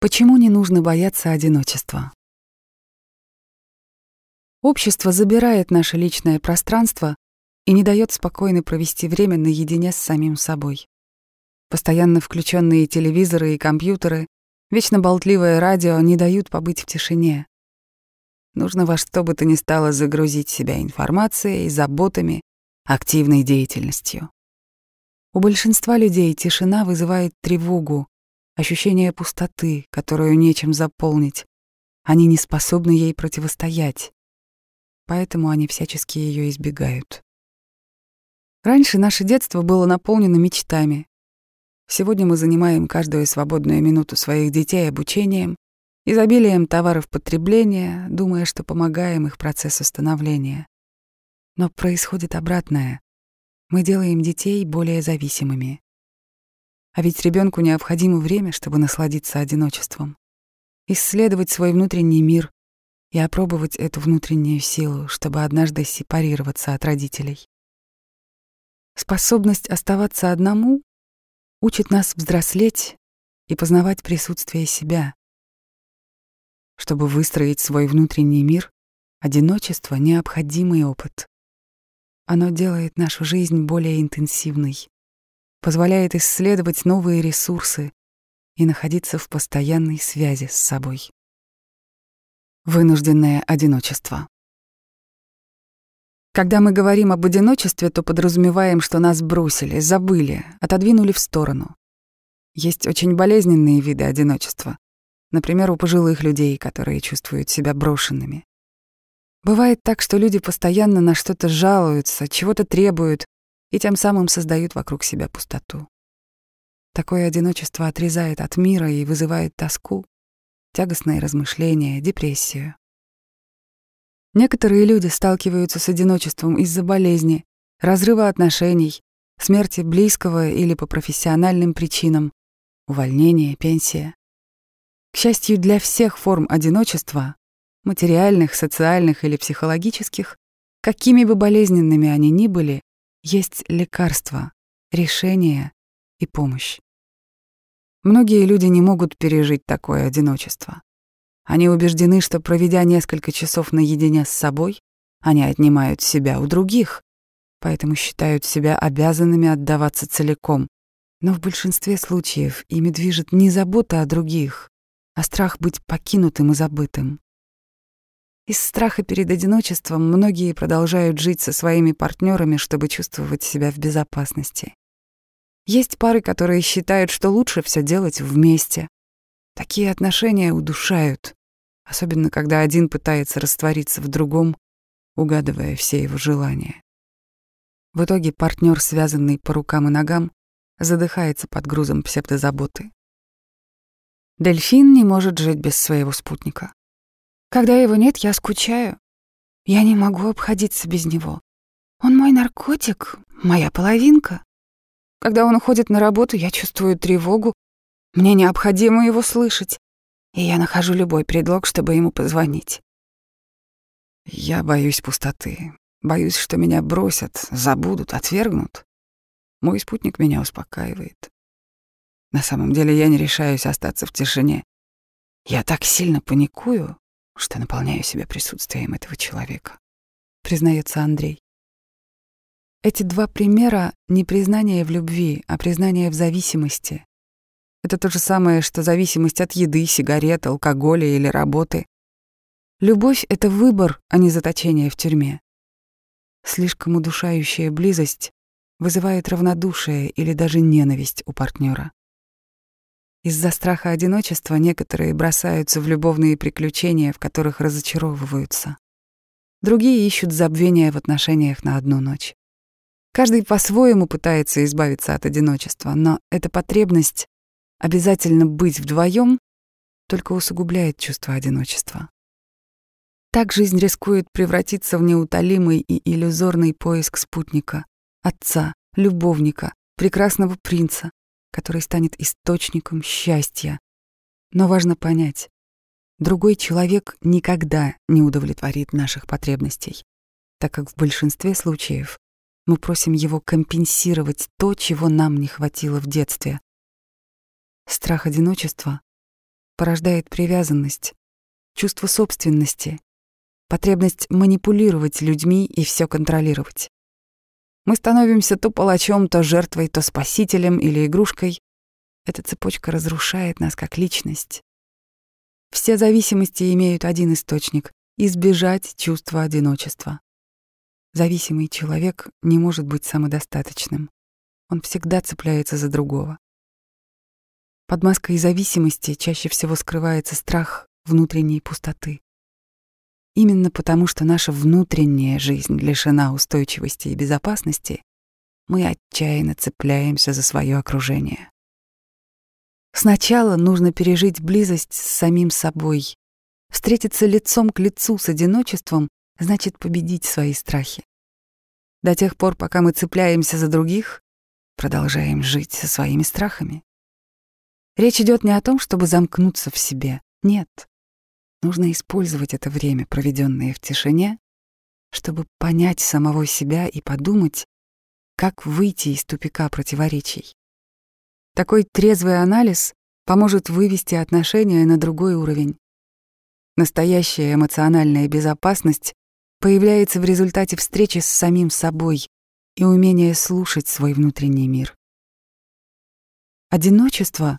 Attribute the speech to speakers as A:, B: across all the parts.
A: Почему не нужно бояться одиночества? Общество забирает наше личное пространство и не дает спокойно провести время наедине с самим собой. Постоянно включенные телевизоры и компьютеры, вечно болтливое радио не дают побыть в тишине. Нужно во что бы то ни стало загрузить себя информацией, заботами, активной деятельностью. У большинства людей тишина вызывает тревогу, ощущение пустоты, которую нечем заполнить. Они не способны ей противостоять. Поэтому они всячески ее избегают. Раньше наше детство было наполнено мечтами. Сегодня мы занимаем каждую свободную минуту своих детей обучением, изобилием товаров потребления, думая, что помогаем их процессу становления. Но происходит обратное. Мы делаем детей более зависимыми. А ведь ребенку необходимо время, чтобы насладиться одиночеством, исследовать свой внутренний мир и опробовать эту внутреннюю силу, чтобы однажды сепарироваться от родителей. Способность оставаться одному учит нас взрослеть и познавать присутствие себя. Чтобы выстроить свой внутренний мир, одиночество — необходимый опыт. Оно делает нашу жизнь более интенсивной, позволяет исследовать новые ресурсы и находиться в постоянной связи с собой. Вынужденное одиночество. Когда мы говорим об одиночестве, то подразумеваем, что нас бросили, забыли, отодвинули в сторону. Есть очень болезненные виды одиночества. Например, у пожилых людей, которые чувствуют себя брошенными. Бывает так, что люди постоянно на что-то жалуются, чего-то требуют, и тем самым создают вокруг себя пустоту. Такое одиночество отрезает от мира и вызывает тоску, тягостные размышления, депрессию. Некоторые люди сталкиваются с одиночеством из-за болезни, разрыва отношений, смерти близкого или по профессиональным причинам, увольнения, пенсия. К счастью, для всех форм одиночества, материальных, социальных или психологических, какими бы болезненными они ни были, есть лекарство, решение и помощь. Многие люди не могут пережить такое одиночество. Они убеждены, что проведя несколько часов наедине с собой, они отнимают себя у других, поэтому считают себя обязанными отдаваться целиком. Но в большинстве случаев ими движет не забота о других, а страх быть покинутым и забытым. Из страха перед одиночеством многие продолжают жить со своими партнерами, чтобы чувствовать себя в безопасности. Есть пары, которые считают, что лучше все делать вместе. Такие отношения удушают, особенно когда один пытается раствориться в другом, угадывая все его желания. В итоге партнер, связанный по рукам и ногам, задыхается под грузом псевдозаботы. Дельфин не может жить без своего спутника. Когда его нет, я скучаю. Я не могу обходиться без него. Он мой наркотик, моя половинка. Когда он уходит на работу, я чувствую тревогу. Мне необходимо его слышать, и я нахожу любой предлог, чтобы ему позвонить. Я боюсь пустоты. Боюсь, что меня бросят, забудут, отвергнут. Мой спутник меня успокаивает. На самом деле я не решаюсь остаться в тишине. Я так сильно паникую, что наполняю себя присутствием этого человека, признается Андрей. Эти два примера — не признание в любви, а признание в зависимости. Это то же самое, что зависимость от еды, сигарет, алкоголя или работы. Любовь — это выбор, а не заточение в тюрьме. Слишком удушающая близость вызывает равнодушие или даже ненависть у партнера. Из-за страха одиночества некоторые бросаются в любовные приключения, в которых разочаровываются. Другие ищут забвения в отношениях на одну ночь. Каждый по-своему пытается избавиться от одиночества, но эта потребность обязательно быть вдвоем только усугубляет чувство одиночества. Так жизнь рискует превратиться в неутолимый и иллюзорный поиск спутника, отца, любовника, прекрасного принца, который станет источником счастья. Но важно понять, другой человек никогда не удовлетворит наших потребностей, так как в большинстве случаев мы просим его компенсировать то, чего нам не хватило в детстве. Страх одиночества порождает привязанность, чувство собственности, потребность манипулировать людьми и все контролировать. Мы становимся то палачом, то жертвой, то спасителем или игрушкой. Эта цепочка разрушает нас как личность. Все зависимости имеют один источник — избежать чувства одиночества. Зависимый человек не может быть самодостаточным. Он всегда цепляется за другого. Под маской зависимости чаще всего скрывается страх внутренней пустоты. Именно потому, что наша внутренняя жизнь лишена устойчивости и безопасности, мы отчаянно цепляемся за свое окружение. Сначала нужно пережить близость с самим собой. Встретиться лицом к лицу с одиночеством значит победить свои страхи. До тех пор, пока мы цепляемся за других, продолжаем жить со своими страхами. Речь идет не о том, чтобы замкнуться в себе. Нет. Нужно использовать это время, проведенное в тишине, чтобы понять самого себя и подумать, как выйти из тупика противоречий. Такой трезвый анализ поможет вывести отношения на другой уровень. Настоящая эмоциональная безопасность появляется в результате встречи с самим собой и умения слушать свой внутренний мир. Одиночество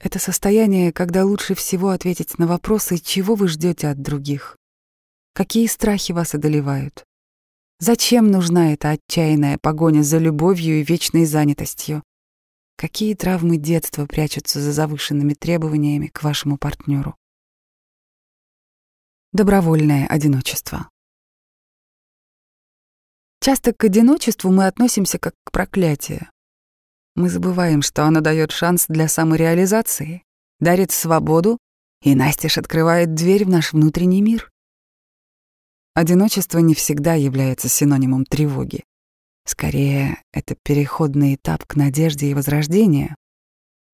A: это состояние, когда лучше всего ответить на вопросы, чего вы ждете от других, какие страхи вас одолевают, зачем нужна эта отчаянная погоня за любовью и вечной занятостью, какие травмы детства прячутся за завышенными требованиями к вашему партнеру. Добровольное одиночество. Часто к одиночеству мы относимся как к проклятию. Мы забываем, что оно дает шанс для самореализации, дарит свободу и настежь открывает дверь в наш внутренний мир. Одиночество не всегда является синонимом тревоги. Скорее, это переходный этап к надежде и возрождению.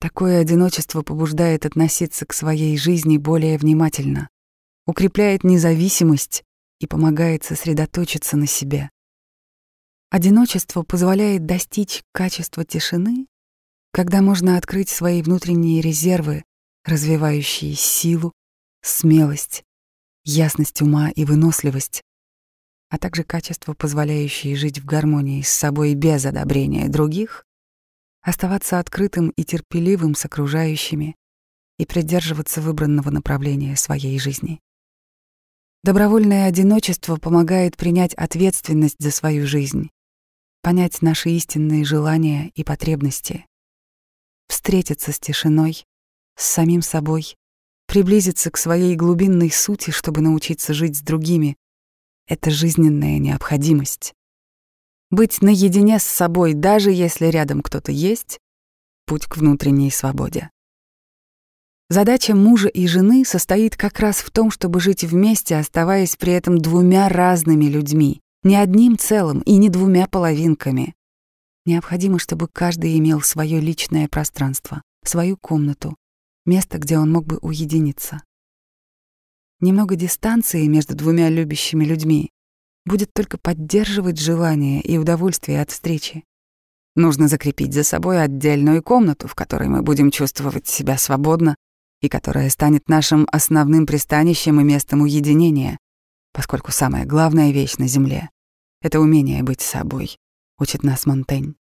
A: Такое одиночество побуждает относиться к своей жизни более внимательно, укрепляет независимость и помогает сосредоточиться на себе. Одиночество позволяет достичь качества тишины, когда можно открыть свои внутренние резервы, развивающие силу, смелость, ясность ума и выносливость, а также качества, позволяющие жить в гармонии с собой без одобрения других, оставаться открытым и терпеливым с окружающими и придерживаться выбранного направления своей жизни. Добровольное одиночество помогает принять ответственность за свою жизнь, понять наши истинные желания и потребности, встретиться с тишиной, с самим собой, приблизиться к своей глубинной сути, чтобы научиться жить с другими. Это жизненная необходимость. Быть наедине с собой, даже если рядом кто-то есть, путь к внутренней свободе. Задача мужа и жены состоит как раз в том, чтобы жить вместе, оставаясь при этом двумя разными людьми, не одним целым и не двумя половинками. Необходимо, чтобы каждый имел свое личное пространство, свою комнату, место, где он мог бы уединиться. Немного дистанции между двумя любящими людьми будет только поддерживать желание и удовольствие от встречи. Нужно закрепить за собой отдельную комнату, в которой мы будем чувствовать себя свободно и которая станет нашим основным пристанищем и местом уединения, поскольку самая главная вещь на Земле это умение быть собой, учит нас Монтень.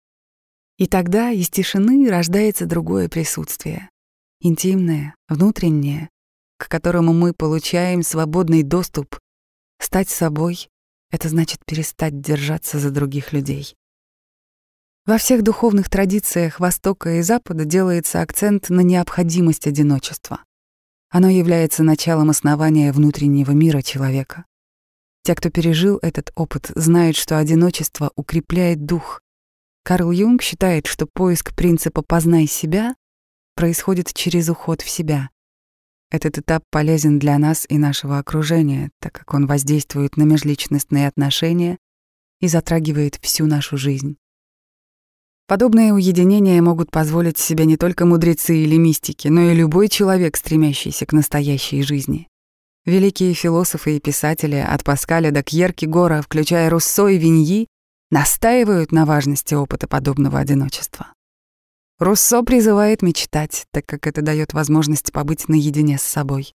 A: И тогда из тишины рождается другое присутствие, интимное, внутреннее, к которому мы получаем свободный доступ. Стать собой — это значит перестать держаться за других людей. Во всех духовных традициях Востока и Запада делается акцент на необходимость одиночества. Оно является началом основания внутреннего мира человека. Те, кто пережил этот опыт, знают, что одиночество укрепляет дух. Карл Юнг считает, что поиск принципа «познай себя» происходит через уход в себя. Этот этап полезен для нас и нашего окружения, так как он воздействует на межличностные отношения и затрагивает всю нашу жизнь. Подобные уединения могут позволить себе не только мудрецы или мистики, но и любой человек, стремящийся к настоящей жизни. Великие философы и писатели от Паскаля до Кьеркегора, включая Руссо и Виньи, настаивают на важности опыта подобного одиночества. Руссо призывает мечтать, так как это дает возможность побыть наедине с собой.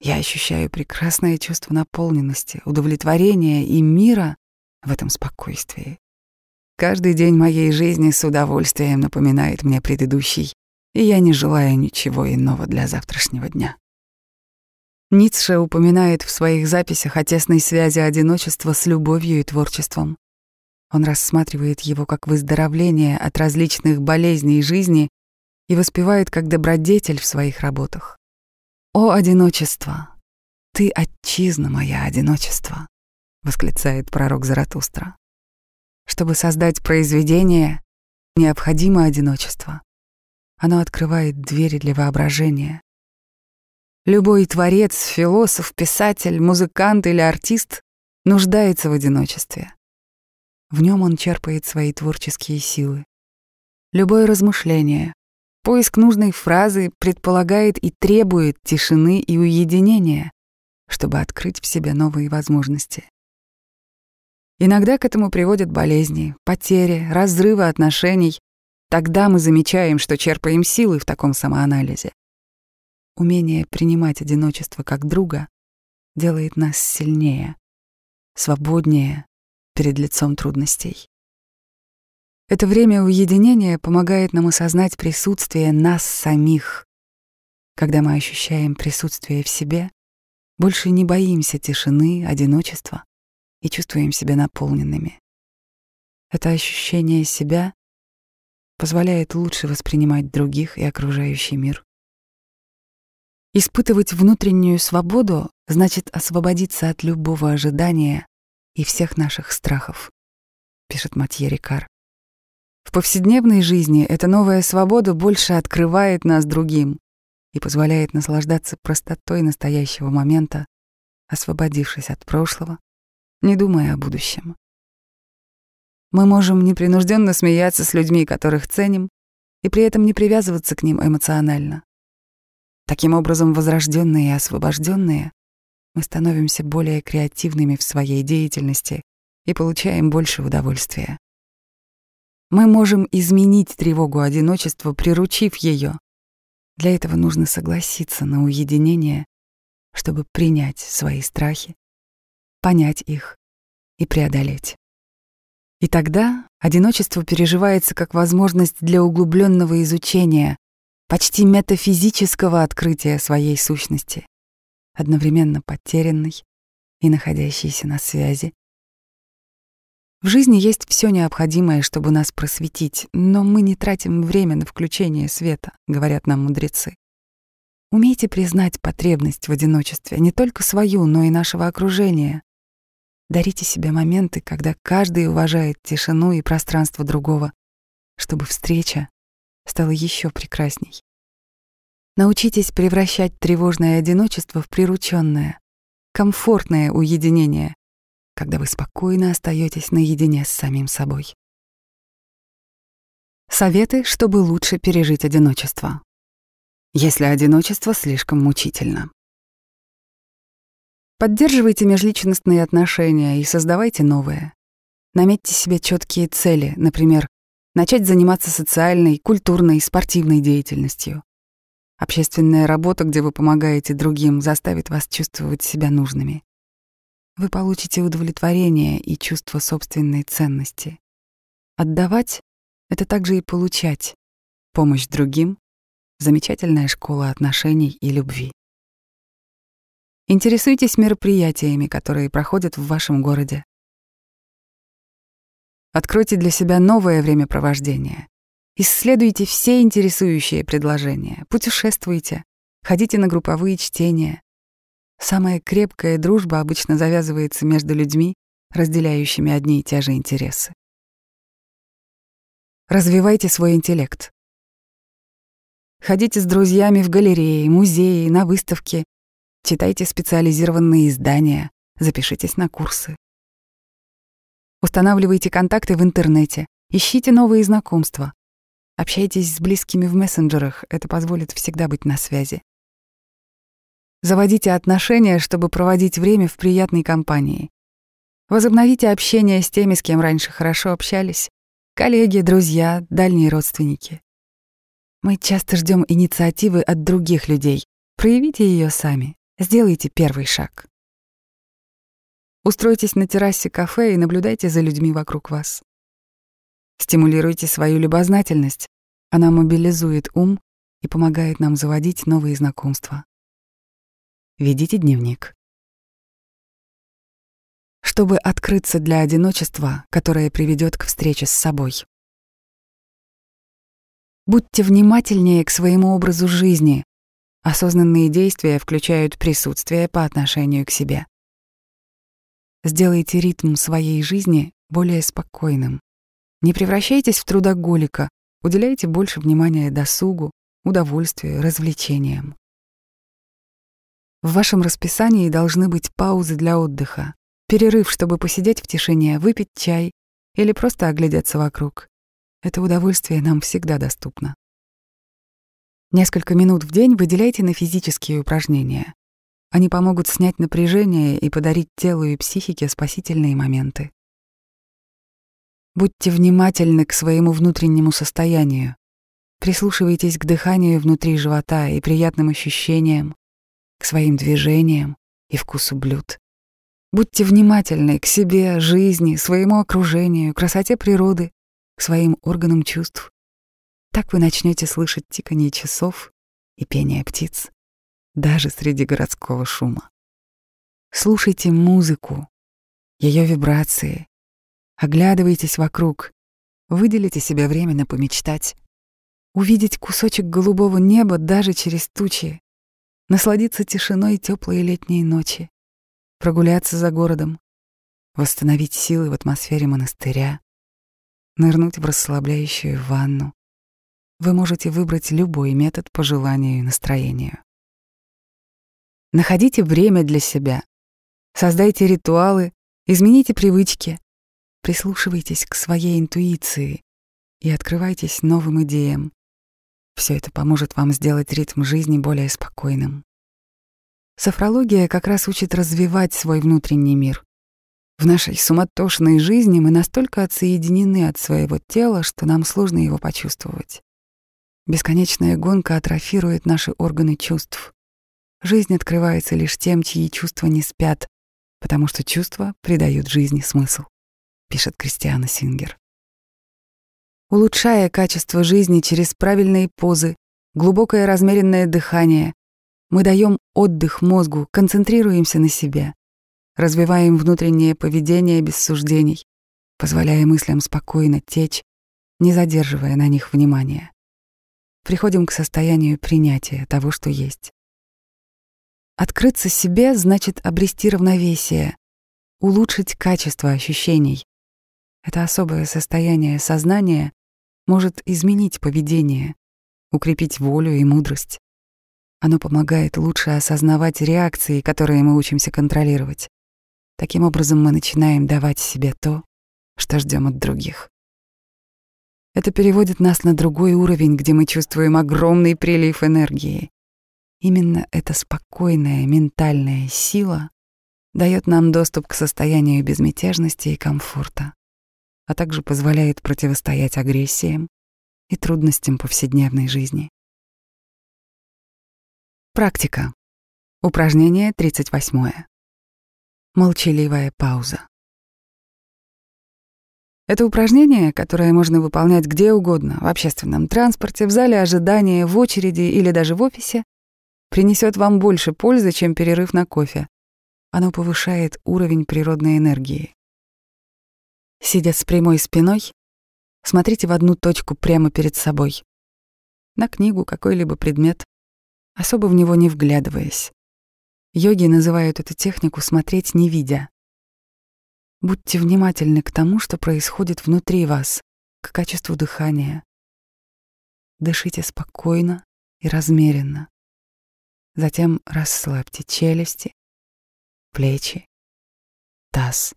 A: Я ощущаю прекрасное чувство наполненности, удовлетворения и мира в этом спокойствии. Каждый день моей жизни с удовольствием напоминает мне предыдущий, и я не желаю ничего иного для завтрашнего дня. Ницше упоминает в своих записях о тесной связи одиночества с любовью и творчеством. Он рассматривает его как выздоровление от различных болезней жизни и воспевает как добродетель в своих работах. «О, одиночество! Ты отчизна моя одиночество!» — восклицает пророк Заратустра. Чтобы создать произведение, необходимо одиночество. Оно открывает двери для воображения, Любой творец, философ, писатель, музыкант или артист нуждается в одиночестве. В нем он черпает свои творческие силы. Любое размышление, поиск нужной фразы предполагает и требует тишины и уединения, чтобы открыть в себе новые возможности. Иногда к этому приводят болезни, потери, разрывы отношений. Тогда мы замечаем, что черпаем силы в таком самоанализе. Умение принимать одиночество как друга делает нас сильнее, свободнее перед лицом трудностей. Это время уединения помогает нам осознать присутствие нас самих. Когда мы ощущаем присутствие в себе, больше не боимся тишины, одиночества и чувствуем себя наполненными. Это ощущение себя позволяет лучше воспринимать других и окружающий мир. Испытывать внутреннюю свободу значит освободиться от любого ожидания и всех наших страхов, пишет Матье Рикар. В повседневной жизни эта новая свобода больше открывает нас другим и позволяет наслаждаться простотой настоящего момента, освободившись от прошлого, не думая о будущем. Мы можем непринужденно смеяться с людьми, которых ценим, и при этом не привязываться к ним эмоционально. Таким образом, возрожденные и освобожденные, мы становимся более креативными в своей деятельности и получаем больше удовольствия. Мы можем изменить тревогу одиночества, приручив ее. Для этого нужно согласиться на уединение, чтобы принять свои страхи, понять их и преодолеть. И тогда одиночество переживается как возможность для углубленного изучения, почти метафизического открытия своей сущности, одновременно потерянной и находящейся на связи. В жизни есть все необходимое, чтобы нас просветить, но мы не тратим время на включение света, говорят нам мудрецы. Умейте признать потребность в одиночестве, не только свою, но и нашего окружения. Дарите себе моменты, когда каждый уважает тишину и пространство другого, чтобы встреча стало еще прекрасней. Научитесь превращать тревожное одиночество в прирученное, комфортное уединение, когда вы спокойно остаетесь наедине с самим собой. Советы, чтобы лучше пережить одиночество. Если одиночество слишком мучительно. Поддерживайте межличностные отношения и создавайте новые. Наметьте себе четкие цели, например, начать заниматься социальной, культурной, спортивной деятельностью. Общественная работа, где вы помогаете другим, заставит вас чувствовать себя нужными. Вы получите удовлетворение и чувство собственной ценности. Отдавать — это также и получать. Помощь другим — замечательная школа отношений и любви. Интересуйтесь мероприятиями, которые проходят в вашем городе. Откройте для себя новое времяпровождение. Исследуйте все интересующие предложения, путешествуйте, ходите на групповые чтения. Самая крепкая дружба обычно завязывается между людьми, разделяющими одни и те же интересы. Развивайте свой интеллект. Ходите с друзьями в галереи, музеи, на выставки, читайте специализированные издания, запишитесь на курсы. Устанавливайте контакты в интернете, ищите новые знакомства. Общайтесь с близкими в мессенджерах, это позволит всегда быть на связи. Заводите отношения, чтобы проводить время в приятной компании. Возобновите общение с теми, с кем раньше хорошо общались. Коллеги, друзья, дальние родственники. Мы часто ждем инициативы от других людей. Проявите ее сами. Сделайте первый шаг. Устройтесь на террасе кафе и наблюдайте за людьми вокруг вас. Стимулируйте свою любознательность. Она мобилизует ум и помогает нам заводить новые знакомства. Ведите дневник. Чтобы открыться для одиночества, которое приведет к встрече с собой. Будьте внимательнее к своему образу жизни. Осознанные действия включают присутствие по отношению к себе. Сделайте ритм своей жизни более спокойным. Не превращайтесь в трудоголика, уделяйте больше внимания досугу, удовольствию, развлечениям. В вашем расписании должны быть паузы для отдыха, перерыв, чтобы посидеть в тишине, выпить чай или просто оглядеться вокруг. Это удовольствие нам всегда доступно. Несколько минут в день выделяйте на физические упражнения. Они помогут снять напряжение и подарить телу и психике спасительные моменты. Будьте внимательны к своему внутреннему состоянию. Прислушивайтесь к дыханию внутри живота и приятным ощущениям, к своим движениям и вкусу блюд. Будьте внимательны к себе, жизни, своему окружению, красоте природы к своим органам чувств. Так вы начнете слышать тиканье часов и пение птиц, даже среди городского шума. Слушайте музыку, ее вибрации, оглядывайтесь вокруг, выделите себе время на помечтать, увидеть кусочек голубого неба даже через тучи, насладиться тишиной теплой летней ночи, прогуляться за городом, восстановить силы в атмосфере монастыря, нырнуть в расслабляющую ванну. Вы можете выбрать любой метод по желанию и настроению. Находите время для себя. Создайте ритуалы, измените привычки. Прислушивайтесь к своей интуиции и открывайтесь новым идеям. Все это поможет вам сделать ритм жизни более спокойным. Софрология как раз учит развивать свой внутренний мир, в нашей суматошной жизни мы настолько отсоединены от своего тела, что нам сложно его почувствовать. Бесконечная гонка атрофирует наши органы чувств. Жизнь открывается лишь тем, чьи чувства не спят, потому что чувства придают жизни смысл, пишет Кристиана Сингер. Улучшая качество жизни через правильные позы, глубокое размеренное дыхание, мы даем отдых мозгу, концентрируемся на себе развиваем внутреннее поведение без суждений, позволяя мыслям спокойно течь, не задерживая на них внимания. Приходим к состоянию принятия того, что есть. Открыться себе значит обрести равновесие, улучшить качество ощущений. Это особое состояние сознания может изменить поведение, укрепить волю и мудрость. Оно помогает лучше осознавать реакции, которые мы учимся контролировать. Таким образом, мы начинаем давать себе то, что ждем от других. Это переводит нас на другой уровень, где мы чувствуем огромный прилив энергии. Именно эта спокойная ментальная сила дает нам доступ к состоянию безмятежности и комфорта, а также позволяет противостоять агрессиям и трудностям повседневной жизни. Практика. Упражнение 38. Молчаливая пауза. Это упражнение, которое можно выполнять где угодно, в общественном транспорте, в зале ожидания, в очереди или даже в офисе, принесет вам больше пользы, чем перерыв на кофе. Оно повышает уровень природной энергии. Сидя с прямой спиной, смотрите в одну точку прямо перед собой. На книгу, какой-либо предмет, особо в него не вглядываясь. Йоги называют эту технику «смотреть не видя». Будьте внимательны к тому, что происходит внутри вас, к качеству дыхания. Дышите спокойно и размеренно. Затем расслабьте челюсти, плечи, таз.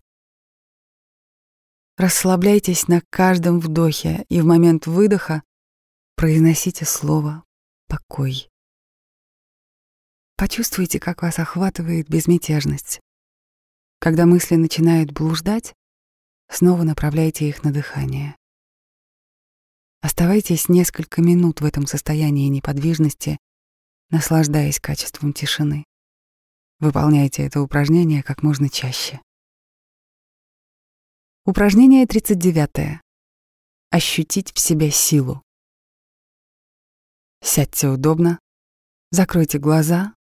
A: Расслабляйтесь на каждом вдохе и в момент выдоха произносите слово «покой». Почувствуйте, как вас охватывает безмятежность. Когда мысли начинают блуждать, снова направляйте их на дыхание. Оставайтесь несколько минут в этом состоянии неподвижности, наслаждаясь качеством тишины. Выполняйте это упражнение как можно чаще. Упражнение 39. Ощутить в себе силу. Сядьте удобно, закройте глаза,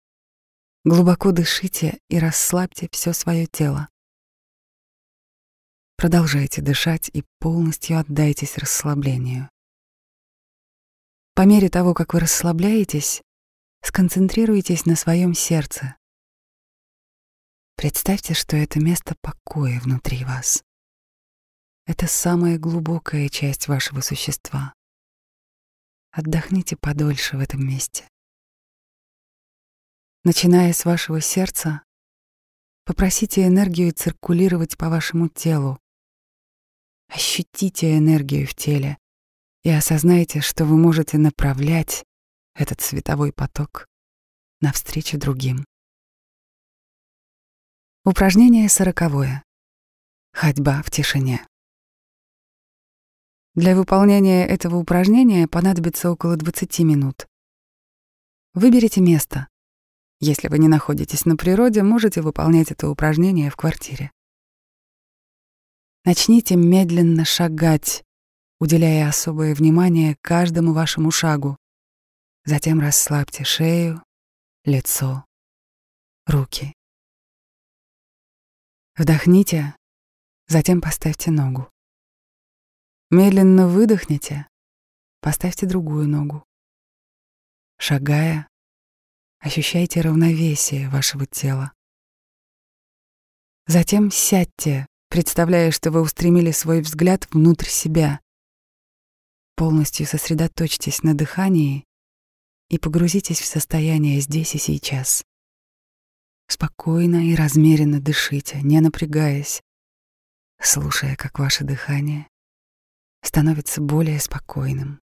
A: глубоко дышите и расслабьте все свое тело. Продолжайте дышать и полностью отдайтесь расслаблению. По мере того, как вы расслабляетесь, сконцентрируйтесь на своем сердце. Представьте, что это место покоя внутри вас. Это самая глубокая часть вашего существа. Отдохните подольше в этом месте. Начиная с вашего сердца, попросите энергию циркулировать по вашему телу. Ощутите энергию в теле и осознайте, что вы можете направлять этот световой поток навстречу другим. Упражнение сороковое. Ходьба в тишине. Для выполнения этого упражнения понадобится около 20 минут. Выберите место, если вы не находитесь на природе, можете выполнять это упражнение в квартире. Начните медленно шагать, уделяя особое внимание каждому вашему шагу. Затем расслабьте шею, лицо, руки. Вдохните, затем поставьте ногу. Медленно выдохните, поставьте другую ногу. Шагая, Ощущайте равновесие вашего тела. Затем сядьте, представляя, что вы устремили свой взгляд внутрь себя. Полностью сосредоточьтесь на дыхании и погрузитесь в состояние здесь и сейчас. Спокойно и размеренно дышите, не напрягаясь, слушая, как ваше дыхание становится более спокойным.